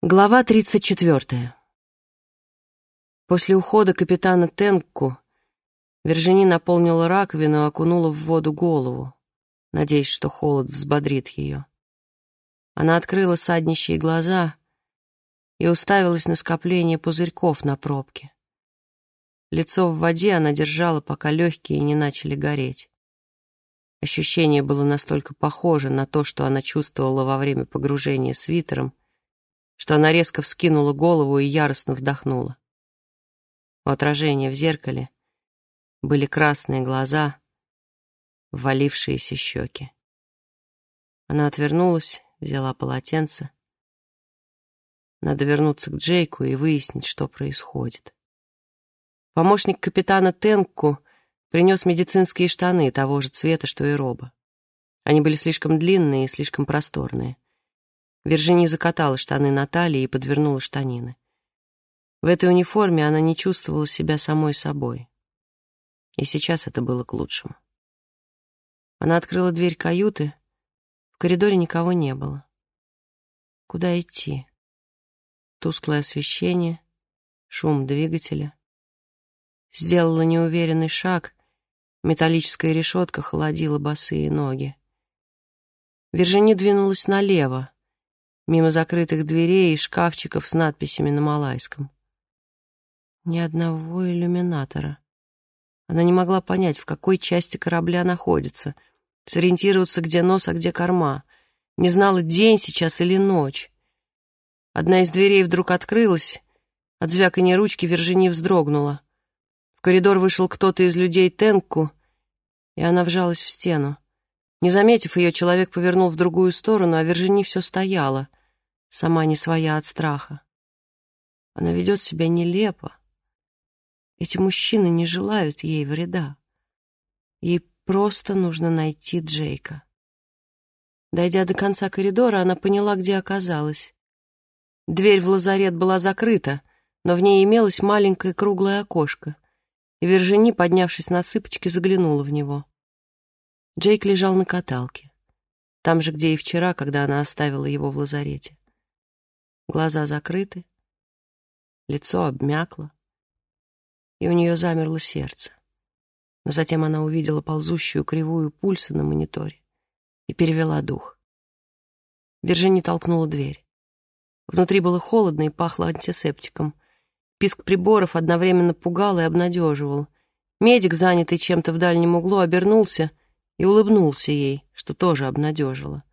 Глава 34. После ухода капитана Тенку Вержини наполнила раковину и окунула в воду голову, надеясь, что холод взбодрит ее. Она открыла саднищие глаза и уставилась на скопление пузырьков на пробке. Лицо в воде она держала, пока легкие не начали гореть. Ощущение было настолько похоже на то, что она чувствовала во время погружения свитером, что она резко вскинула голову и яростно вдохнула. У отражения в зеркале были красные глаза, ввалившиеся щеки. Она отвернулась, взяла полотенце. Надо вернуться к Джейку и выяснить, что происходит. Помощник капитана Тенку принес медицинские штаны того же цвета, что и роба. Они были слишком длинные и слишком просторные. Вержини закатала штаны на талии и подвернула штанины. В этой униформе она не чувствовала себя самой собой. И сейчас это было к лучшему. Она открыла дверь каюты. В коридоре никого не было. Куда идти? Тусклое освещение, шум двигателя. Сделала неуверенный шаг. Металлическая решетка холодила босые ноги. Вержини двинулась налево, мимо закрытых дверей и шкафчиков с надписями на малайском. Ни одного иллюминатора. Она не могла понять, в какой части корабля находится, сориентироваться, где нос, а где корма. Не знала, день сейчас или ночь. Одна из дверей вдруг открылась, от звяканья ручки Вержини вздрогнула. В коридор вышел кто-то из людей Тенку, и она вжалась в стену. Не заметив ее, человек повернул в другую сторону, а Вержини все стояла — сама не своя от страха. Она ведет себя нелепо. Эти мужчины не желают ей вреда. Ей просто нужно найти Джейка. Дойдя до конца коридора, она поняла, где оказалась. Дверь в лазарет была закрыта, но в ней имелось маленькое круглое окошко, и Вержини, поднявшись на цыпочки, заглянула в него. Джейк лежал на каталке, там же, где и вчера, когда она оставила его в лазарете. Глаза закрыты, лицо обмякло, и у нее замерло сердце. Но затем она увидела ползущую кривую пульса на мониторе и перевела дух. Виржини толкнула дверь. Внутри было холодно и пахло антисептиком. Писк приборов одновременно пугал и обнадеживал. Медик, занятый чем-то в дальнем углу, обернулся и улыбнулся ей, что тоже обнадежило.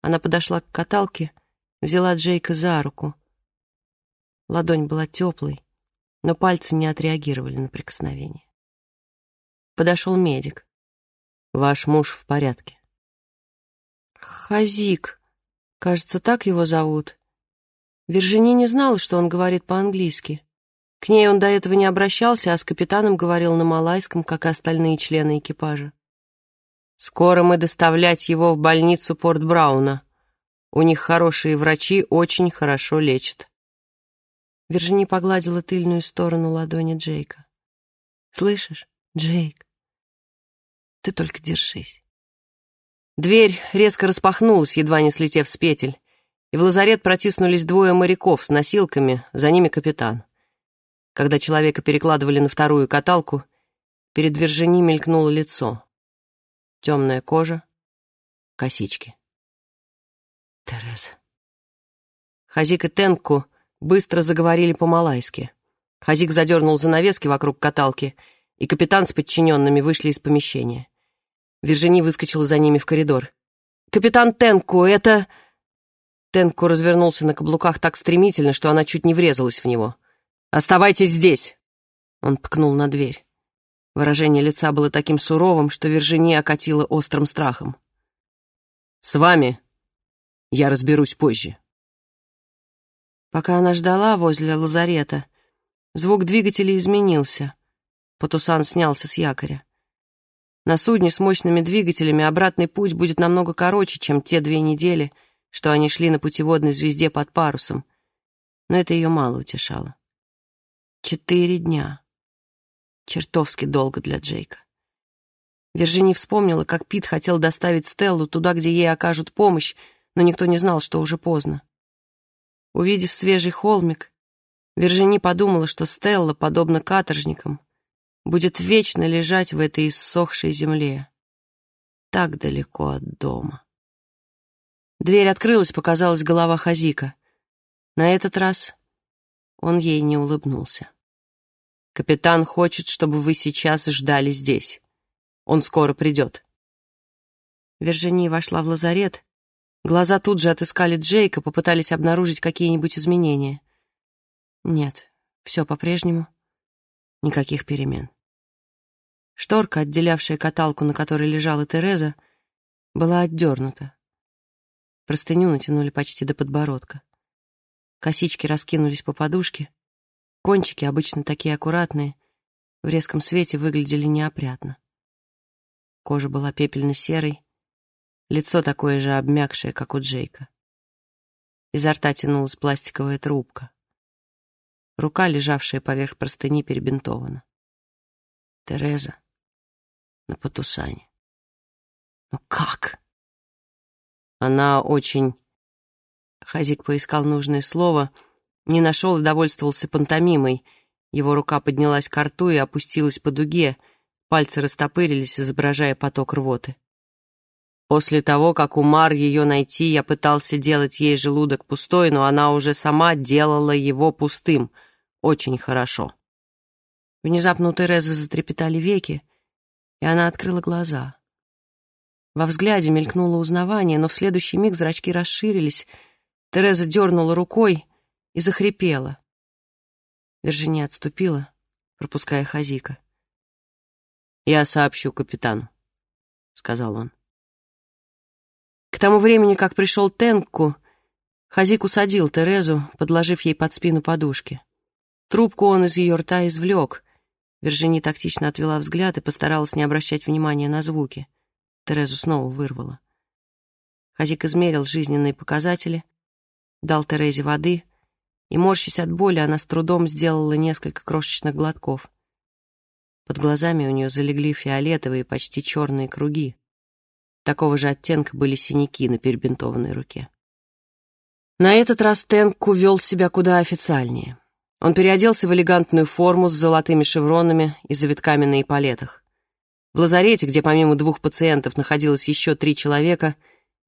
Она подошла к каталке взяла Джейка за руку. Ладонь была теплой, но пальцы не отреагировали на прикосновение. Подошел медик. «Ваш муж в порядке». «Хазик, кажется, так его зовут». Виржини не знала, что он говорит по-английски. К ней он до этого не обращался, а с капитаном говорил на малайском, как и остальные члены экипажа. «Скоро мы доставлять его в больницу Порт-Брауна», у них хорошие врачи, очень хорошо лечат. Виржини погладила тыльную сторону ладони Джейка. «Слышишь, Джейк? Ты только держись». Дверь резко распахнулась, едва не слетев с петель, и в лазарет протиснулись двое моряков с носилками, за ними капитан. Когда человека перекладывали на вторую каталку, перед Виржини мелькнуло лицо. Темная кожа, косички. Тереза. Хазик и Тенку быстро заговорили по-малайски. Хазик задернул занавески вокруг каталки, и капитан с подчиненными вышли из помещения. Виржини выскочила за ними в коридор. «Капитан Тенку, это...» Тенку развернулся на каблуках так стремительно, что она чуть не врезалась в него. «Оставайтесь здесь!» Он ткнул на дверь. Выражение лица было таким суровым, что Виржини окатило острым страхом. «С вами я разберусь позже. Пока она ждала возле лазарета, звук двигателя изменился. Потусан снялся с якоря. На судне с мощными двигателями обратный путь будет намного короче, чем те две недели, что они шли на путеводной звезде под парусом. Но это ее мало утешало. Четыре дня. Чертовски долго для Джейка. Виржини вспомнила, как Пит хотел доставить Стеллу туда, где ей окажут помощь, но никто не знал, что уже поздно. Увидев свежий холмик, Вержини подумала, что Стелла, подобно каторжникам, будет вечно лежать в этой иссохшей земле. Так далеко от дома. Дверь открылась, показалась голова Хазика. На этот раз он ей не улыбнулся. «Капитан хочет, чтобы вы сейчас ждали здесь. Он скоро придет». Вержини вошла в лазарет. Глаза тут же отыскали Джейка, попытались обнаружить какие-нибудь изменения. Нет, все по-прежнему. Никаких перемен. Шторка, отделявшая каталку, на которой лежала Тереза, была отдернута. Простыню натянули почти до подбородка. Косички раскинулись по подушке. Кончики, обычно такие аккуратные, в резком свете выглядели неопрятно. Кожа была пепельно-серой, лицо такое же обмякшее, как у Джейка. Изо рта тянулась пластиковая трубка. Рука, лежавшая поверх простыни, перебинтована. Тереза на Патусане. Ну как? Она очень... Хазик поискал нужное слово, не нашел и довольствовался пантомимой. Его рука поднялась к рту и опустилась по дуге, пальцы растопырились, изображая поток рвоты. После того, как умар ее найти, я пытался делать ей желудок пустой, но она уже сама делала его пустым. Очень хорошо. Внезапно у Терезы затрепетали веки, и она открыла глаза. Во взгляде мелькнуло узнавание, но в следующий миг зрачки расширились. Тереза дернула рукой и захрипела. Виржиния отступила, пропуская Хазика. «Я сообщу капитану», — сказал он. Тому времени, как пришел Тенку, Хазик усадил Терезу, подложив ей под спину подушки. Трубку он из ее рта извлек. Виржини тактично отвела взгляд и постаралась не обращать внимания на звуки. Терезу снова вырвало. Хазик измерил жизненные показатели, дал Терезе воды, и, морщась от боли, она с трудом сделала несколько крошечных глотков. Под глазами у нее залегли фиолетовые, почти черные круги. Такого же оттенка были синяки на перебинтованной руке. На этот раз Тенку вел себя куда официальнее. Он переоделся в элегантную форму с золотыми шевронами и завитками на эполетах. В лазарете, где помимо двух пациентов находилось еще три человека,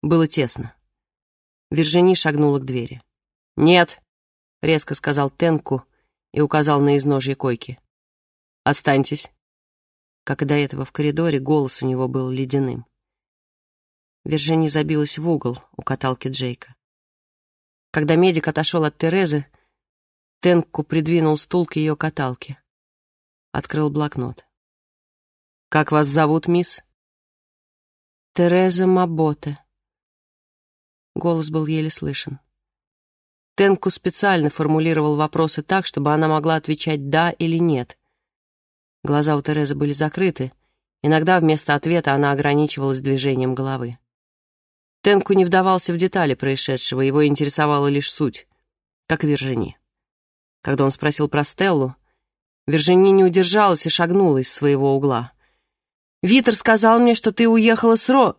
было тесно. Виржини шагнула к двери. «Нет», — резко сказал Тенку и указал на изножье койки. «Останьтесь». Как и до этого в коридоре, голос у него был ледяным. Виржини забилась в угол у каталки Джейка. Когда медик отошел от Терезы, Тенку придвинул стул к ее каталке. Открыл блокнот. «Как вас зовут, мисс?» «Тереза Маботе». Голос был еле слышен. Тенку специально формулировал вопросы так, чтобы она могла отвечать «да» или «нет». Глаза у Терезы были закрыты. Иногда вместо ответа она ограничивалась движением головы. Тенку не вдавался в детали происшедшего, его интересовала лишь суть, как Виржини. Когда он спросил про Стеллу, Виржини не удержалась и шагнула из своего угла. «Витер сказал мне, что ты уехала с Ро...»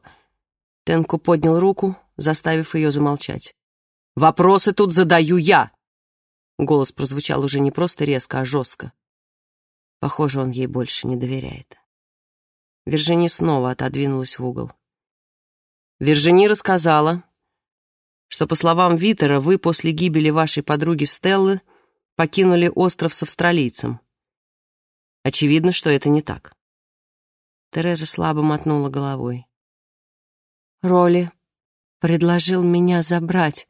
Тенку поднял руку, заставив ее замолчать. «Вопросы тут задаю я!» Голос прозвучал уже не просто резко, а жестко. Похоже, он ей больше не доверяет. Виржини снова отодвинулась в угол. Виржини рассказала, что, по словам Витера, вы после гибели вашей подруги Стеллы покинули остров с австралийцем. Очевидно, что это не так. Тереза слабо мотнула головой. «Роли предложил меня забрать»,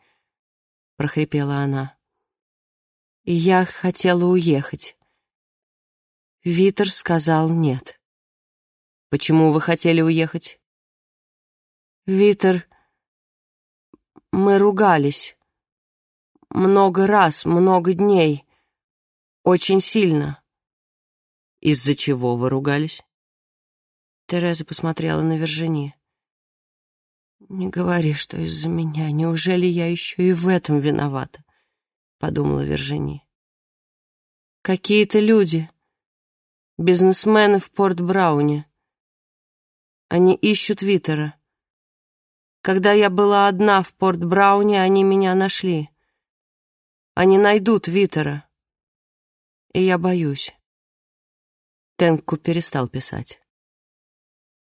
— прохрипела она. «И я хотела уехать. Витер сказал нет». «Почему вы хотели уехать?» «Витер... Мы ругались. Много раз, много дней. Очень сильно. Из-за чего вы ругались? Тереза посмотрела на Вержини. «Не говори, что из-за меня. Неужели я еще и в этом виновата?» — подумала Вержини. «Какие-то люди, бизнесмены в Порт-Брауне. Они ищут Витера. Когда я была одна в Порт-Брауне, они меня нашли. Они найдут Витера. И я боюсь. Тенку перестал писать.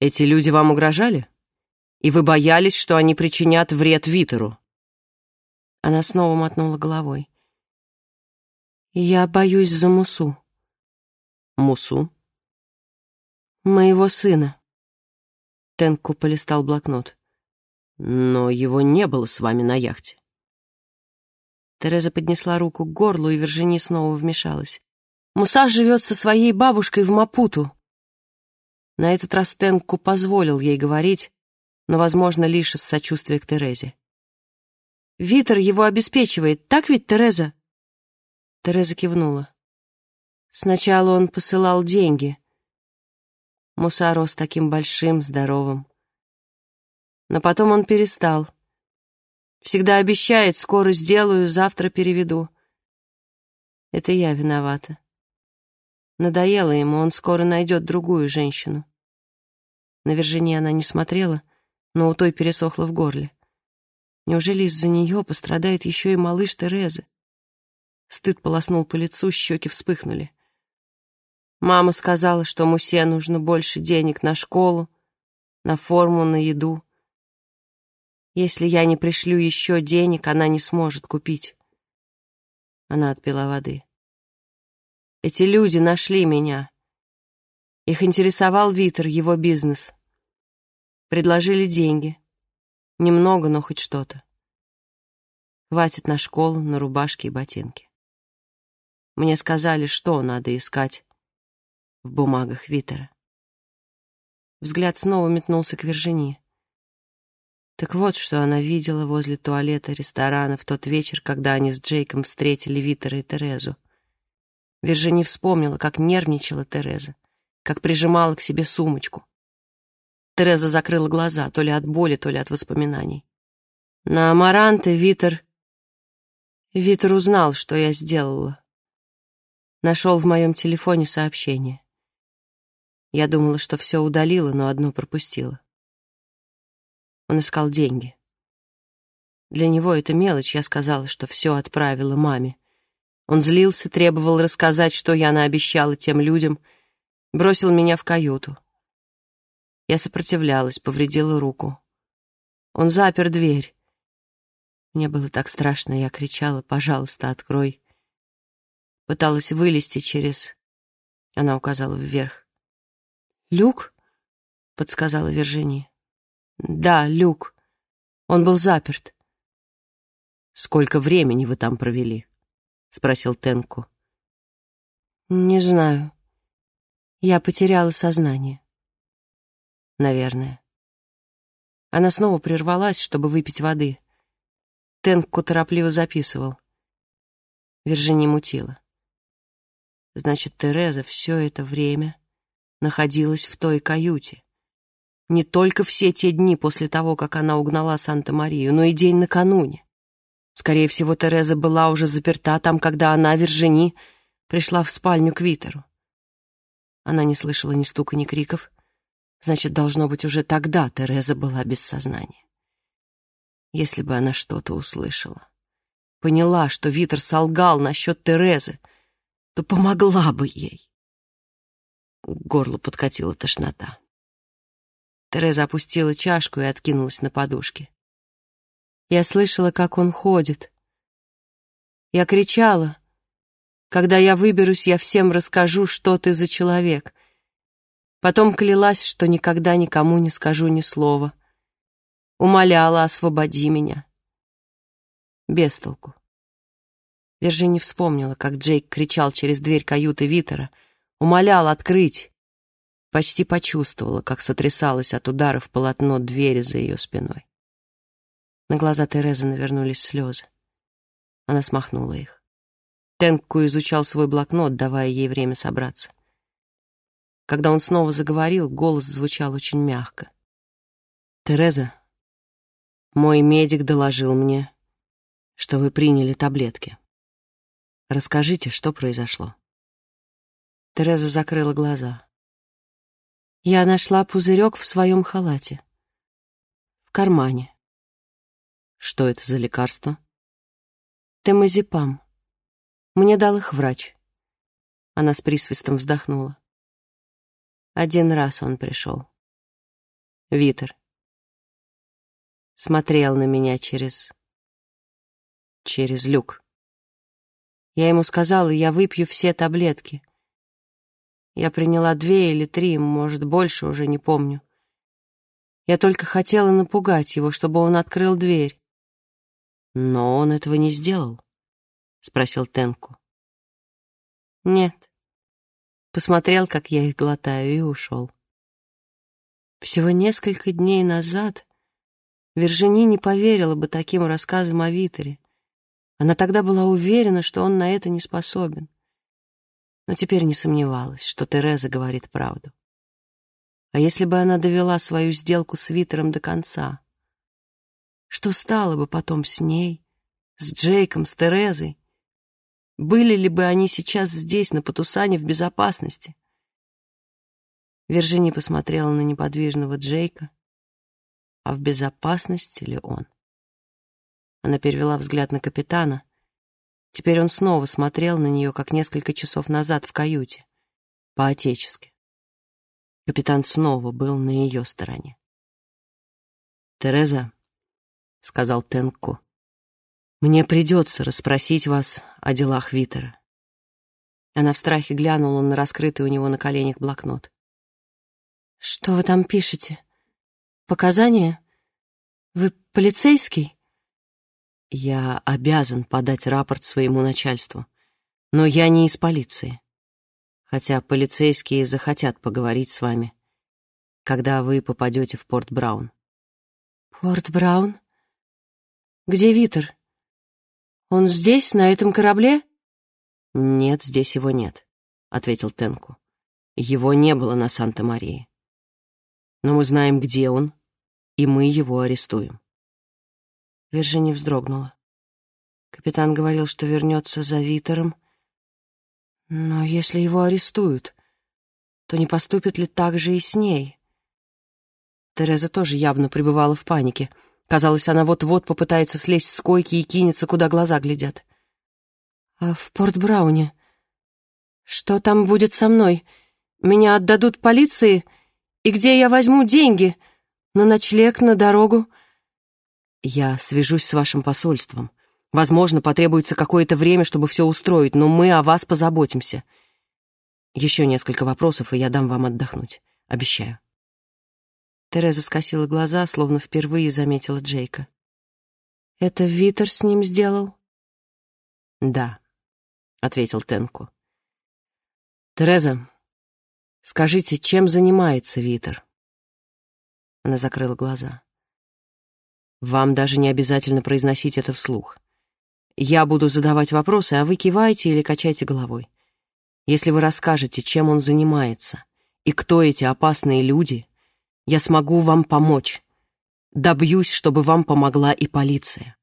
Эти люди вам угрожали? И вы боялись, что они причинят вред Витеру? Она снова мотнула головой. Я боюсь за Мусу. Мусу? Моего сына. Тенку полистал блокнот. Но его не было с вами на яхте. Тереза поднесла руку к горлу, и Вержини снова вмешалась. Муса живет со своей бабушкой в Мапуту. На этот раз Тенку позволил ей говорить, но, возможно, лишь из сочувствия к Терезе. «Витер его обеспечивает, так ведь, Тереза?» Тереза кивнула. Сначала он посылал деньги. Муса рос таким большим, здоровым. Но потом он перестал. Всегда обещает, скоро сделаю, завтра переведу. Это я виновата. Надоело ему, он скоро найдет другую женщину. На Виржине она не смотрела, но у той пересохло в горле. Неужели из-за нее пострадает еще и малыш Терезы? Стыд полоснул по лицу, щеки вспыхнули. Мама сказала, что Мусе нужно больше денег на школу, на форму, на еду. Если я не пришлю еще денег, она не сможет купить. Она отпила воды. Эти люди нашли меня. Их интересовал Витер, его бизнес. Предложили деньги. Немного, но хоть что-то. Хватит на школу, на рубашки и ботинки. Мне сказали, что надо искать в бумагах Витера. Взгляд снова метнулся к Вержини. Так вот, что она видела возле туалета ресторана в тот вечер, когда они с Джейком встретили Витера и Терезу. Вержини вспомнила, как нервничала Тереза, как прижимала к себе сумочку. Тереза закрыла глаза, то ли от боли, то ли от воспоминаний. На Амаранте Витер... Витер узнал, что я сделала. Нашел в моем телефоне сообщение. Я думала, что все удалила, но одно пропустила. Он искал деньги. Для него это мелочь, я сказала, что все отправила маме. Он злился, требовал рассказать, что я наобещала тем людям, бросил меня в каюту. Я сопротивлялась, повредила руку. Он запер дверь. Мне было так страшно, я кричала, «Пожалуйста, открой». Пыталась вылезти через... Она указала вверх. «Люк?» — подсказала Виржини. «Да, люк. Он был заперт». «Сколько времени вы там провели?» — спросил Тенку. «Не знаю. Я потеряла сознание. Наверное». Она снова прервалась, чтобы выпить воды. Тенку торопливо записывал. Виржини мутила. Значит, Тереза все это время находилась в той каюте. Не только все те дни после того, как она угнала Санта-Марию, но и день накануне. Скорее всего, Тереза была уже заперта там, когда она, Вержини, пришла в спальню к Витеру. Она не слышала ни стука, ни криков. Значит, должно быть, уже тогда Тереза была без сознания. Если бы она что-то услышала, поняла, что Витер солгал насчет Терезы, то помогла бы ей. К горлу подкатила тошнота. Тереза опустила чашку и откинулась на подушке. Я слышала, как он ходит. Я кричала. Когда я выберусь, я всем расскажу, что ты за человек. Потом клялась, что никогда никому не скажу ни слова. Умоляла, освободи меня. Без толку. Вержини вспомнила, как Джейк кричал через дверь каюты Витера, умолял открыть. Почти почувствовала, как сотрясалась от ударов полотно двери за ее спиной. На глаза Терезы навернулись слезы. Она смахнула их. Тенку изучал свой блокнот, давая ей время собраться. Когда он снова заговорил, голос звучал очень мягко. «Тереза, мой медик доложил мне, что вы приняли таблетки. Расскажите, что произошло?» Тереза закрыла глаза. «Я нашла пузырек в своем халате. В кармане. Что это за лекарство? Темазепам. Мне дал их врач. Она с присвистом вздохнула. Один раз он пришел. Витер. Смотрел на меня через... через люк. Я ему сказала, я выпью все таблетки. Я приняла две или три, может, больше, уже не помню. Я только хотела напугать его, чтобы он открыл дверь. Но он этого не сделал, — спросил Тенку. Нет. Посмотрел, как я их глотаю, и ушел. Всего несколько дней назад Вержини не поверила бы таким рассказам о Витере. Она тогда была уверена, что он на это не способен. Но теперь не сомневалась, что Тереза говорит правду. А если бы она довела свою сделку с Витером до конца? Что стало бы потом с ней, с Джейком, с Терезой? Были ли бы они сейчас здесь, на Патусане, в безопасности? Вержини посмотрела на неподвижного Джейка. А в безопасности ли он? Она перевела взгляд на капитана. Теперь он снова смотрел на нее, как несколько часов назад в каюте, по-отечески. Капитан снова был на ее стороне. «Тереза», — сказал Тенку, — «мне придется расспросить вас о делах Витера». Она в страхе глянула на раскрытый у него на коленях блокнот. «Что вы там пишете? Показания? Вы полицейский?» Я обязан подать рапорт своему начальству, но я не из полиции. Хотя полицейские захотят поговорить с вами, когда вы попадете в Порт Браун. Порт Браун? Где Витер? Он здесь, на этом корабле? Нет, здесь его нет, ответил Тенку. Его не было на Санта-Марии. Но мы знаем, где он, и мы его арестуем. Виржини вздрогнула. Капитан говорил, что вернется за Витером. Но если его арестуют, то не поступит ли так же и с ней? Тереза тоже явно пребывала в панике. Казалось, она вот-вот попытается слезть с койки и кинется, куда глаза глядят. «А в Порт-Брауне? Что там будет со мной? Меня отдадут полиции? И где я возьму деньги? На ночлег, на дорогу?» Я свяжусь с вашим посольством. Возможно, потребуется какое-то время, чтобы все устроить, но мы о вас позаботимся. Еще несколько вопросов, и я дам вам отдохнуть. Обещаю. Тереза скосила глаза, словно впервые заметила Джейка. «Это Витер с ним сделал?» «Да», — ответил Тенку. «Тереза, скажите, чем занимается Витер?» Она закрыла глаза. Вам даже не обязательно произносить это вслух. Я буду задавать вопросы, а вы кивайте или качайте головой. Если вы расскажете, чем он занимается и кто эти опасные люди, я смогу вам помочь. Добьюсь, чтобы вам помогла и полиция.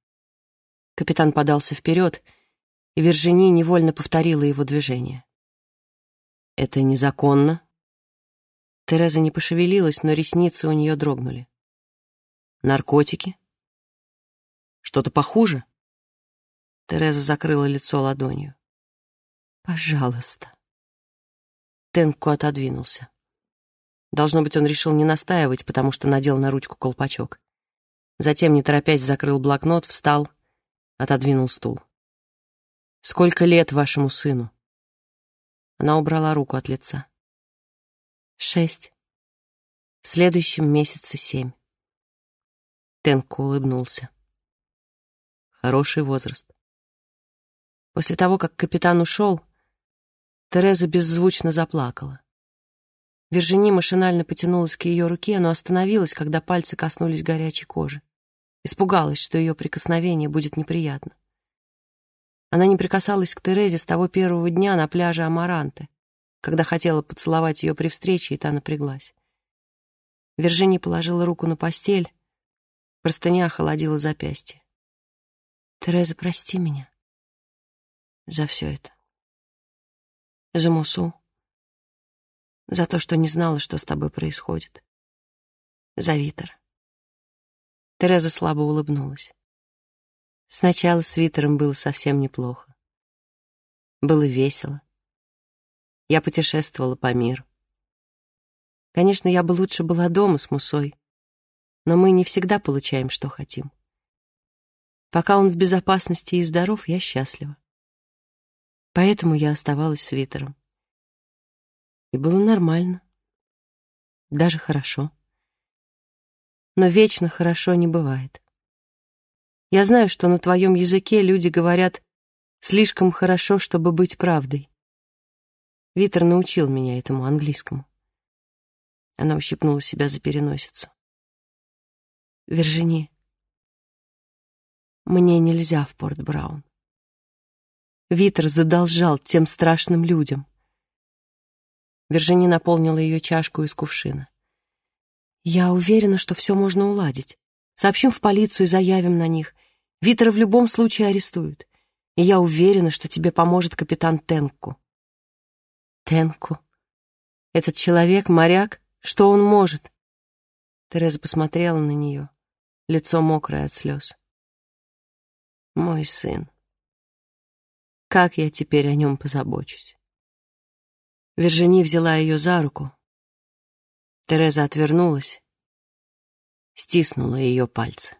Капитан подался вперед, и Вержини невольно повторила его движение. «Это незаконно?» Тереза не пошевелилась, но ресницы у нее дрогнули. «Наркотики?» Что-то похуже?» Тереза закрыла лицо ладонью. «Пожалуйста». Тенку отодвинулся. Должно быть, он решил не настаивать, потому что надел на ручку колпачок. Затем, не торопясь, закрыл блокнот, встал, отодвинул стул. «Сколько лет вашему сыну?» Она убрала руку от лица. «Шесть. В следующем месяце семь». Тенку улыбнулся. Хороший возраст. После того, как капитан ушел, Тереза беззвучно заплакала. Вержини машинально потянулась к ее руке, но остановилась, когда пальцы коснулись горячей кожи. Испугалась, что ее прикосновение будет неприятно. Она не прикасалась к Терезе с того первого дня на пляже Амаранте, когда хотела поцеловать ее при встрече, и та напряглась. Вержини положила руку на постель, простыня охолодила запястье. Тереза, прости меня за все это. За Мусу. За то, что не знала, что с тобой происходит. За Витера. Тереза слабо улыбнулась. Сначала с Витером было совсем неплохо. Было весело. Я путешествовала по миру. Конечно, я бы лучше была дома с Мусой, но мы не всегда получаем, что хотим. Пока он в безопасности и здоров, я счастлива. Поэтому я оставалась с Витером. И было нормально. Даже хорошо. Но вечно хорошо не бывает. Я знаю, что на твоем языке люди говорят Слишком хорошо, чтобы быть правдой. Витер научил меня этому английскому. Она ущипнула себя за переносицу. Виржини, мне нельзя в Порт Браун. Витер задолжал тем страшным людям. Виржини наполнила ее чашку из кувшина. Я уверена, что все можно уладить. Сообщим в полицию и заявим на них. Витера в любом случае арестуют и я уверена, что тебе поможет капитан Тенку». «Тенку? Этот человек — моряк? Что он может?» Тереза посмотрела на нее, лицо мокрое от слез. «Мой сын. Как я теперь о нем позабочусь?» Вержини взяла ее за руку. Тереза отвернулась, стиснула ее пальцы.